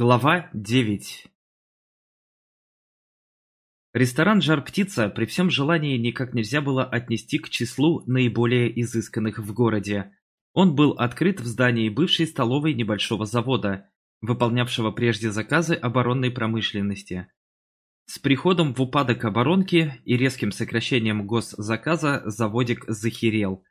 Глава 9 Ресторан «Жар-птица» при всем желании никак нельзя было отнести к числу наиболее изысканных в городе. Он был открыт в здании бывшей столовой небольшого завода, выполнявшего прежде заказы оборонной промышленности. С приходом в упадок оборонки и резким сокращением госзаказа заводик захерел.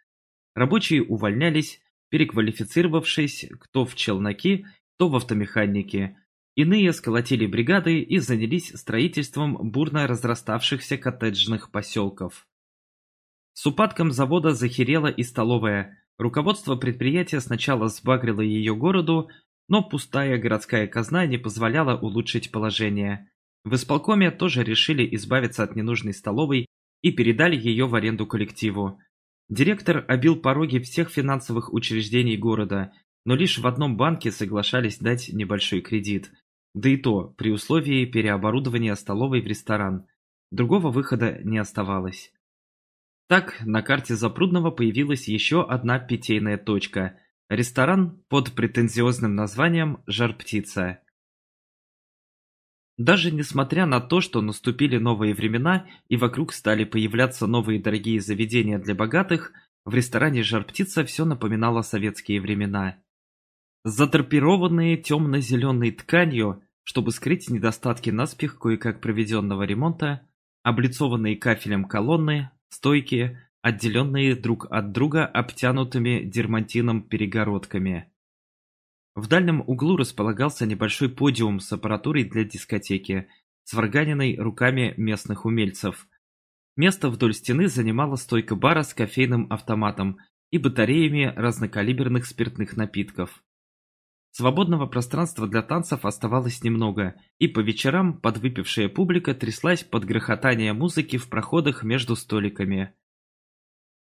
Рабочие увольнялись, переквалифицировавшись кто в челноки, кто в автомеханики. Иные сколотили бригады и занялись строительством бурно разраставшихся коттеджных поселков. С упадком завода захерела и столовая. Руководство предприятия сначала сбагрило ее городу, но пустая городская казна не позволяла улучшить положение. В исполкоме тоже решили избавиться от ненужной столовой и передали ее в аренду коллективу. Директор обил пороги всех финансовых учреждений города, но лишь в одном банке соглашались дать небольшой кредит. Да и то, при условии переоборудования столовой в ресторан. Другого выхода не оставалось. Так, на карте Запрудного появилась еще одна питейная точка – ресторан под претензиозным названием «Жар-птица». Даже несмотря на то, что наступили новые времена и вокруг стали появляться новые дорогие заведения для богатых, в ресторане «Жар-птица» все напоминало советские времена. Задрапированные темно-зеленой тканью, чтобы скрыть недостатки наспех кое-как проведенного ремонта, облицованные кафелем колонны, стойки, отделенные друг от друга обтянутыми дермантином перегородками. В дальнем углу располагался небольшой подиум с аппаратурой для дискотеки, сварганенной руками местных умельцев. Место вдоль стены занимала стойка бара с кофейным автоматом и батареями разнокалиберных спиртных напитков. Свободного пространства для танцев оставалось немного, и по вечерам подвыпившая публика тряслась под грохотание музыки в проходах между столиками.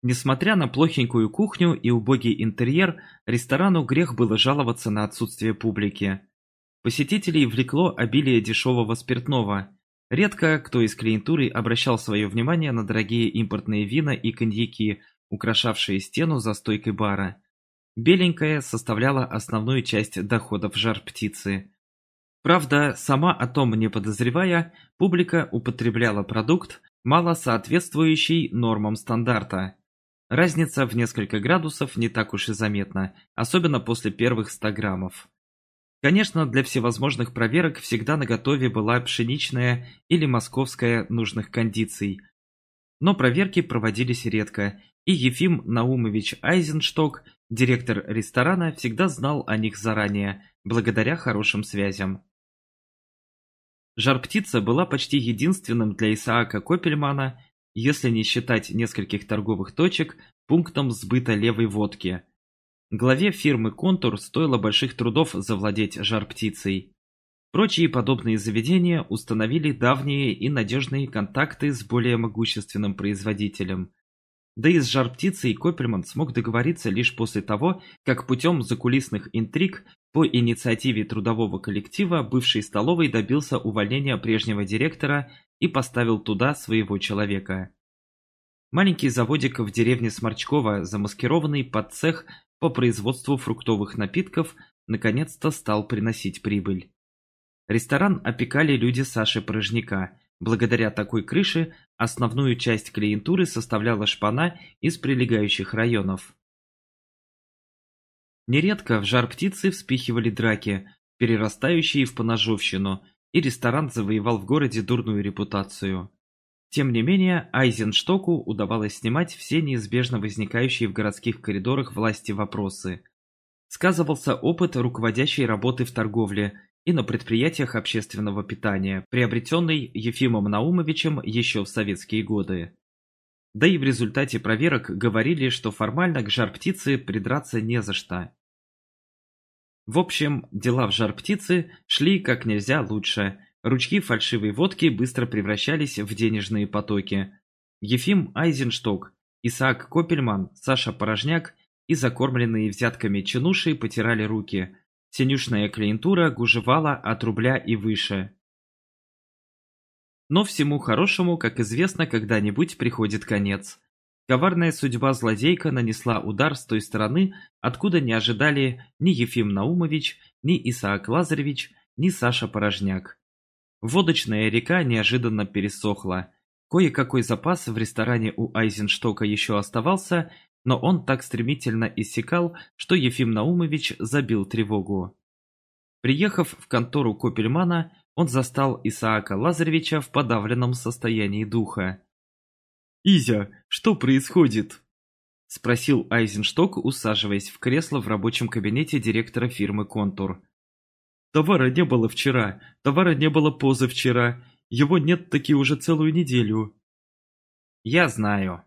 Несмотря на плохенькую кухню и убогий интерьер, ресторану грех было жаловаться на отсутствие публики. Посетителей влекло обилие дешевого спиртного. Редко кто из клиентуры обращал свое внимание на дорогие импортные вина и коньяки, украшавшие стену за стойкой бара. Беленькая составляла основную часть доходов жар-птицы. Правда, сама о том не подозревая, публика употребляла продукт, мало соответствующий нормам стандарта. Разница в несколько градусов не так уж и заметна, особенно после первых 100 граммов. Конечно, для всевозможных проверок всегда наготове была пшеничная или московская нужных кондиций. Но проверки проводились редко, и Ефим Наумович Айзеншток, директор ресторана, всегда знал о них заранее, благодаря хорошим связям. Жар-птица была почти единственным для Исаака Копельмана если не считать нескольких торговых точек, пунктом сбыта левой водки. Главе фирмы «Контур» стоило больших трудов завладеть жар-птицей. Прочие подобные заведения установили давние и надежные контакты с более могущественным производителем. Да и с жар-птицей Копельман смог договориться лишь после того, как путем закулисных интриг по инициативе трудового коллектива бывший столовой добился увольнения прежнего директора и поставил туда своего человека. Маленький заводик в деревне Сморчково, замаскированный под цех по производству фруктовых напитков, наконец-то стал приносить прибыль. Ресторан опекали люди Саши Порожняка. Благодаря такой крыше основную часть клиентуры составляла шпана из прилегающих районов. Нередко в жар птицы вспихивали драки, перерастающие в поножовщину, и ресторан завоевал в городе дурную репутацию. Тем не менее, Айзенштоку удавалось снимать все неизбежно возникающие в городских коридорах власти вопросы. Сказывался опыт руководящей работы в торговле и на предприятиях общественного питания, приобретенный Ефимом Наумовичем еще в советские годы. Да и в результате проверок говорили, что формально к жар-птице придраться не за что. В общем, дела в жар-птице шли как нельзя лучше. Ручки фальшивой водки быстро превращались в денежные потоки. Ефим Айзеншток, Исаак Копельман, Саша Порожняк и закормленные взятками чинуши потирали руки. Синюшная клиентура гужевала от рубля и выше. Но всему хорошему, как известно, когда-нибудь приходит конец. Коварная судьба злодейка нанесла удар с той стороны, откуда не ожидали ни Ефим Наумович, ни Исаак Лазаревич, ни Саша Порожняк. Водочная река неожиданно пересохла. Кое-какой запас в ресторане у Айзенштока еще оставался, но он так стремительно иссякал, что Ефим Наумович забил тревогу. Приехав в контору Копельмана, он застал Исаака Лазаревича в подавленном состоянии духа. «Изя, что происходит?» – спросил Айзеншток, усаживаясь в кресло в рабочем кабинете директора фирмы «Контур». «Товара не было вчера, товара не было позавчера, его нет таки уже целую неделю». «Я знаю».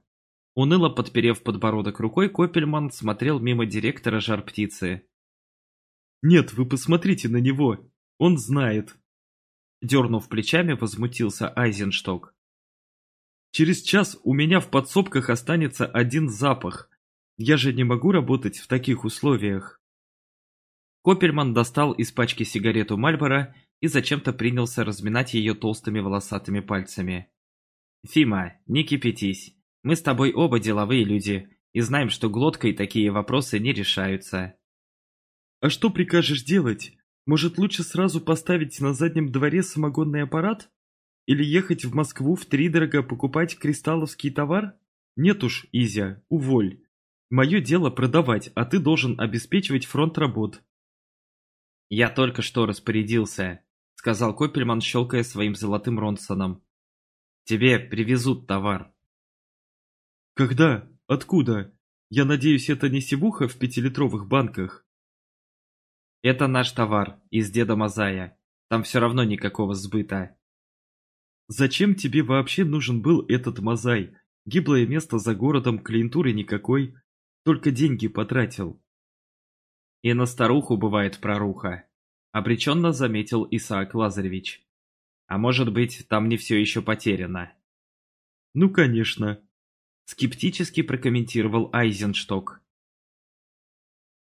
Уныло подперев подбородок рукой, Копельман смотрел мимо директора жар-птицы. «Нет, вы посмотрите на него, он знает». Дернув плечами, возмутился Айзеншток. Через час у меня в подсобках останется один запах. Я же не могу работать в таких условиях. Копельман достал из пачки сигарету Мальбора и зачем-то принялся разминать ее толстыми волосатыми пальцами. «Фима, не кипятись. Мы с тобой оба деловые люди и знаем, что глоткой такие вопросы не решаются». «А что прикажешь делать? Может, лучше сразу поставить на заднем дворе самогонный аппарат?» Или ехать в Москву в втридорого покупать кристалловский товар? Нет уж, Изя, уволь. Мое дело продавать, а ты должен обеспечивать фронт работ. Я только что распорядился, сказал Копельман, щелкая своим золотым Ронсоном. Тебе привезут товар. Когда? Откуда? Я надеюсь, это не сивуха в пятилитровых банках? Это наш товар, из Деда Мазая. Там все равно никакого сбыта. Зачем тебе вообще нужен был этот мозай? Гиблое место за городом, клиентуры никакой. Только деньги потратил. И на старуху бывает проруха. Обреченно заметил Исаак Лазаревич. А может быть, там не все еще потеряно. Ну, конечно. Скептически прокомментировал Айзеншток.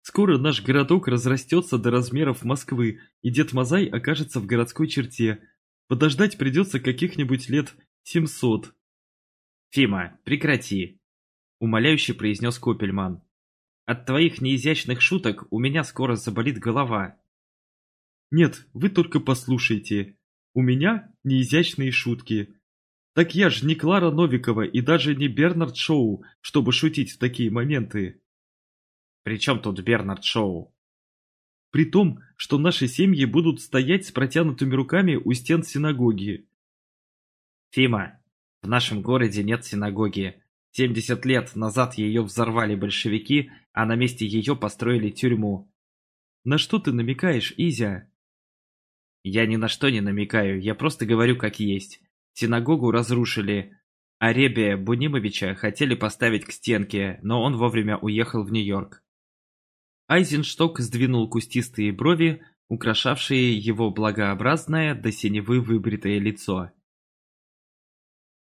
Скоро наш городок разрастется до размеров Москвы, и дед Мазай окажется в городской черте, Подождать придется каких-нибудь лет семьсот. «Фима, прекрати!» – умоляюще произнес Копельман. «От твоих неизящных шуток у меня скоро заболит голова». «Нет, вы только послушайте. У меня неизящные шутки. Так я же не Клара Новикова и даже не Бернард Шоу, чтобы шутить в такие моменты». «При чем тут Бернард Шоу?» При том, что наши семьи будут стоять с протянутыми руками у стен синагоги. Фима, в нашем городе нет синагоги. 70 лет назад ее взорвали большевики, а на месте ее построили тюрьму. На что ты намекаешь, Изя? Я ни на что не намекаю, я просто говорю как есть. Синагогу разрушили, а Ребия Бунимовича хотели поставить к стенке, но он вовремя уехал в Нью-Йорк. Айзеншток сдвинул кустистые брови, украшавшие его благообразное до синевы выбритое лицо.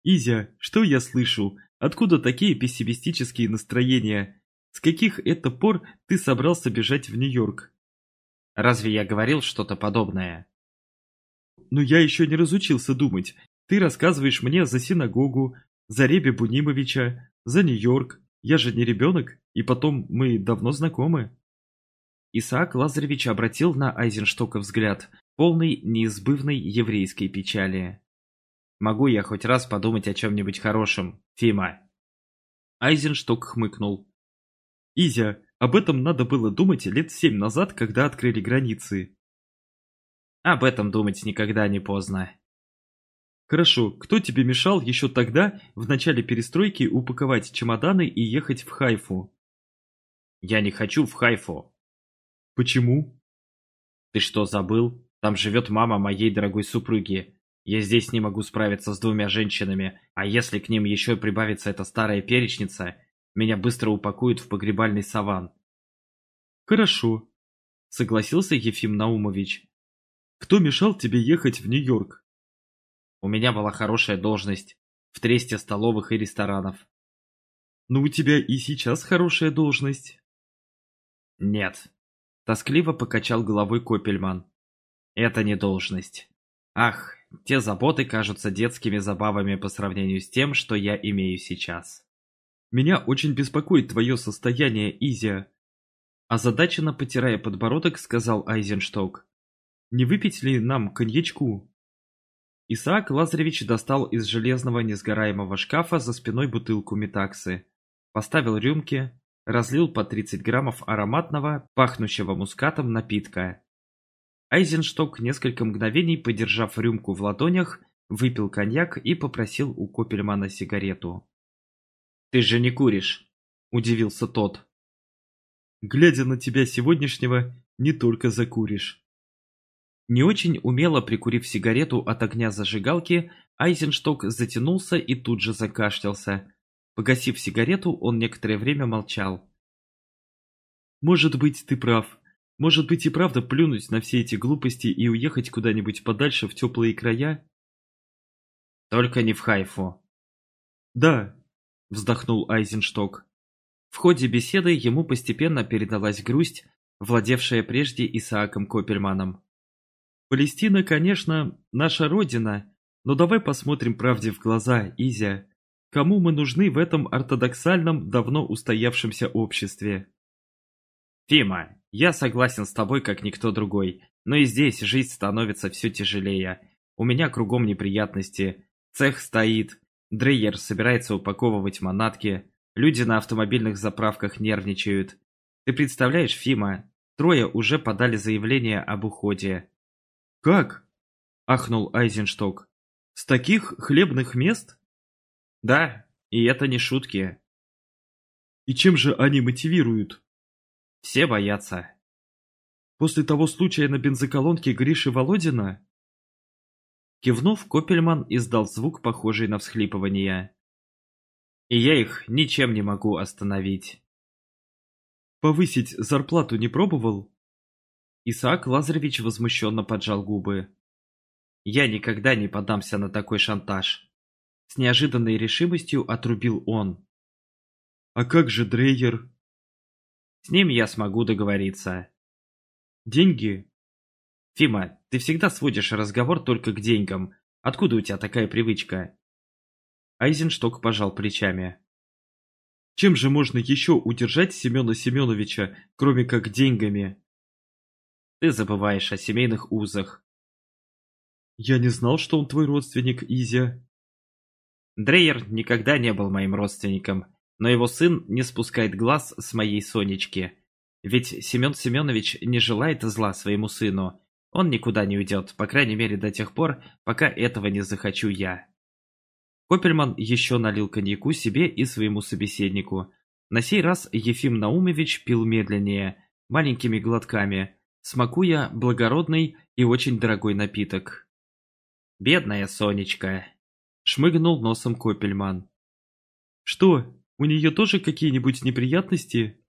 «Изя, что я слышу? Откуда такие пессимистические настроения? С каких это пор ты собрался бежать в Нью-Йорк?» «Разве я говорил что-то подобное?» «Но я еще не разучился думать. Ты рассказываешь мне за синагогу, за Ребе Бунимовича, за Нью-Йорк. Я же не ребенок, и потом мы давно знакомы». Исаак Лазаревич обратил на Айзенштока взгляд, полный неизбывной еврейской печали. «Могу я хоть раз подумать о чем-нибудь хорошем, Фима?» Айзеншток хмыкнул. «Изя, об этом надо было думать лет семь назад, когда открыли границы». «Об этом думать никогда не поздно». «Хорошо, кто тебе мешал еще тогда, в начале перестройки, упаковать чемоданы и ехать в Хайфу?» «Я не хочу в Хайфу», Почему? Ты что, забыл? Там живет мама моей дорогой супруги. Я здесь не могу справиться с двумя женщинами, а если к ним еще прибавится эта старая перечница, меня быстро упакуют в погребальный саван. Хорошо, согласился Ефим Наумович. Кто мешал тебе ехать в Нью-Йорк? У меня была хорошая должность в тресте столовых и ресторанов. Но у тебя и сейчас хорошая должность. Нет, Тоскливо покачал головой Копельман. Это не должность. Ах, те заботы кажутся детскими забавами по сравнению с тем, что я имею сейчас. Меня очень беспокоит твое состояние, Изя. Озадаченно потирая подбородок, сказал Айзеншток. Не выпить ли нам коньячку?» Исаак Лазаревич достал из железного несгораемого шкафа за спиной бутылку метаксы, поставил рюмки, разлил по 30 граммов ароматного, пахнущего мускатом напитка. Айзеншток, несколько мгновений подержав рюмку в ладонях, выпил коньяк и попросил у Копельмана сигарету. «Ты же не куришь?» – удивился тот. «Глядя на тебя сегодняшнего, не только закуришь». Не очень умело прикурив сигарету от огня зажигалки, Айзеншток затянулся и тут же закашлялся. Погасив сигарету, он некоторое время молчал. «Может быть, ты прав. Может быть и правда плюнуть на все эти глупости и уехать куда-нибудь подальше в теплые края?» «Только не в Хайфу». «Да», — вздохнул Айзеншток. В ходе беседы ему постепенно передалась грусть, владевшая прежде Исааком Копельманом. Палестина, конечно, наша родина, но давай посмотрим правде в глаза, Изя. Кому мы нужны в этом ортодоксальном, давно устоявшемся обществе? Фима, я согласен с тобой, как никто другой, но и здесь жизнь становится все тяжелее. У меня кругом неприятности. Цех стоит, Дрейер собирается упаковывать манатки, люди на автомобильных заправках нервничают. Ты представляешь, Фима, трое уже подали заявление об уходе. «Как?» – ахнул Айзеншток. «С таких хлебных мест?» «Да, и это не шутки». «И чем же они мотивируют?» «Все боятся». «После того случая на бензоколонке Гриши Володина?» Кивнув, Копельман издал звук, похожий на всхлипывание. «И я их ничем не могу остановить». «Повысить зарплату не пробовал?» Исаак Лазаревич возмущенно поджал губы. «Я никогда не поддамся на такой шантаж!» С неожиданной решимостью отрубил он. «А как же Дрейер?» «С ним я смогу договориться». «Деньги?» «Фима, ты всегда сводишь разговор только к деньгам. Откуда у тебя такая привычка?» Айзеншток пожал плечами. «Чем же можно еще удержать Семена Семеновича, кроме как деньгами?» Ты забываешь о семейных узах. Я не знал, что он твой родственник, Изя. Дрейер никогда не был моим родственником, но его сын не спускает глаз с моей Сонечки. Ведь Семен Семенович не желает зла своему сыну. Он никуда не уйдет, по крайней мере до тех пор, пока этого не захочу я. Копельман еще налил коньяку себе и своему собеседнику. На сей раз Ефим Наумович пил медленнее, маленькими глотками, смакуя благородный и очень дорогой напиток. «Бедная Сонечка!» — шмыгнул носом Копельман. «Что, у нее тоже какие-нибудь неприятности?»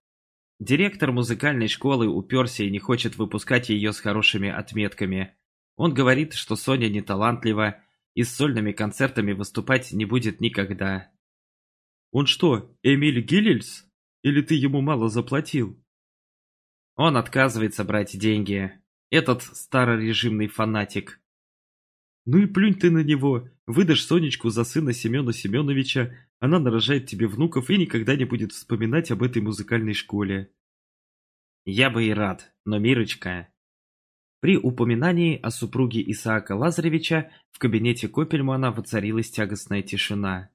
Директор музыкальной школы уперся и не хочет выпускать ее с хорошими отметками. Он говорит, что Соня не талантлива и с сольными концертами выступать не будет никогда. «Он что, Эмиль Гиллельс? Или ты ему мало заплатил?» Он отказывается брать деньги. Этот старорежимный фанатик. Ну и плюнь ты на него. Выдашь Сонечку за сына Семена Семеновича, она нарожает тебе внуков и никогда не будет вспоминать об этой музыкальной школе. Я бы и рад, но Мирочка... При упоминании о супруге Исаака Лазаревича в кабинете Копельмана воцарилась тягостная тишина.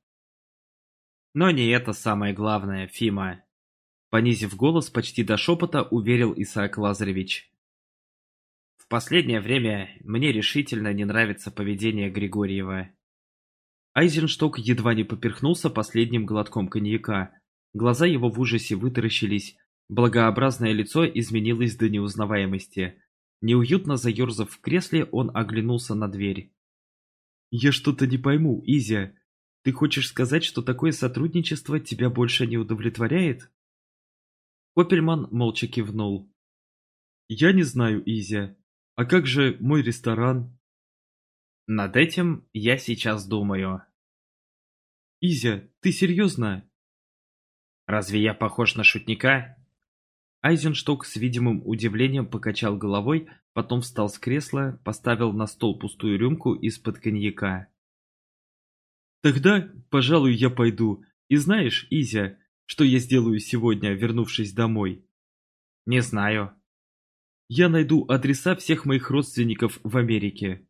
Но не это самое главное, Фима. Понизив голос почти до шепота, уверил Исаак Лазаревич. В последнее время мне решительно не нравится поведение Григорьева. Айзеншток едва не поперхнулся последним глотком коньяка. Глаза его в ужасе вытаращились, благообразное лицо изменилось до неузнаваемости. Неуютно заерзав в кресле, он оглянулся на дверь. «Я что-то не пойму, Изя. Ты хочешь сказать, что такое сотрудничество тебя больше не удовлетворяет?» Копельман молча кивнул. «Я не знаю, Изя. А как же мой ресторан?» «Над этим я сейчас думаю». «Изя, ты серьезно?» «Разве я похож на шутника?» Айзеншток с видимым удивлением покачал головой, потом встал с кресла, поставил на стол пустую рюмку из-под коньяка. «Тогда, пожалуй, я пойду. И знаешь, Изя, что я сделаю сегодня, вернувшись домой? Не знаю. Я найду адреса всех моих родственников в Америке.